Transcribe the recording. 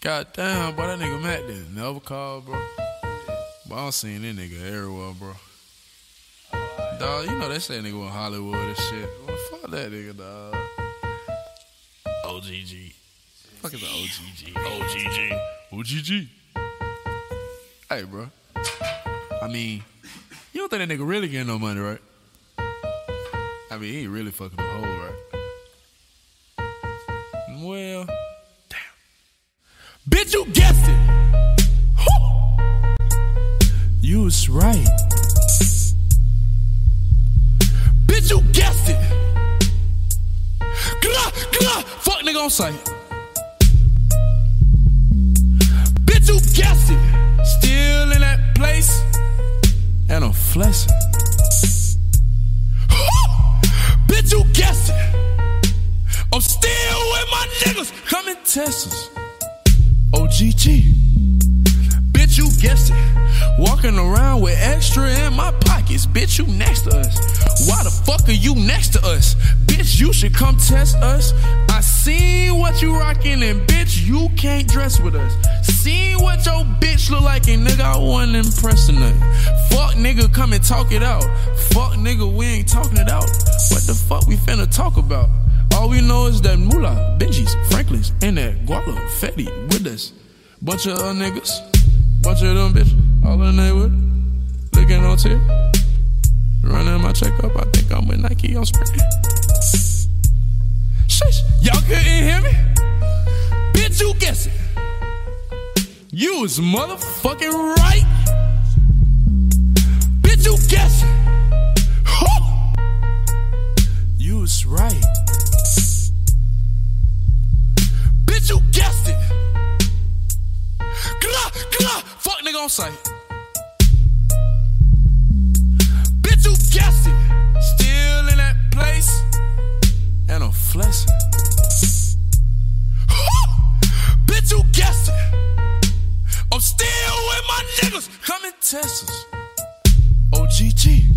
God damn, boy, that nigga Matt didn't never call, bro. But I don't seen that nigga everywhere, bro. Dog, you know they say nigga in Hollywood and shit. Well, fuck that nigga, dog. OGG. Fuck is the OGG? OGG. OGG. Hey, bro. I mean, you don't think that nigga really getting no money, right? I mean, he ain't really fucking the hoe, right? Bitch, you guessed it. you was right. Bitch, you guessed it. Glah, glah. Fuck nigga on sight. Bitch, you guessed it. Still in that place, and I'm flexing. Bitch, you guessed it. I'm still with my niggas. Come and test us. OGG. Bitch, you guessed it. Walking around with extra in my pockets. Bitch, you next to us. Why the fuck are you next to us? Bitch, you should come test us. I seen what you rockin', and bitch, you can't dress with us. Seen what your bitch look like, and nigga, I wasn't impressing nothing. Fuck nigga, come and talk it out. Fuck nigga, we ain't talking it out. What the fuck we finna talk about? All we know is that Moolah, Benjis, Franklins, and that Guala, Fetty with us. Bunch of uh, niggas, bunch of them bitches, all in the neighborhood, looking on tip. Running my checkup, I think I'm with Nike on spring. Shush. Y'all couldn't hear me? Bitch, you guess it. You was motherfucking right. Bitch, you guess it. Huh. You was right. Bitch, you guessed it. gon' say? Bitch, you guessed it. Still in that place, and I'm flexing. Bitch, you guessed it. I'm still with my niggas. Come and test us. OGG.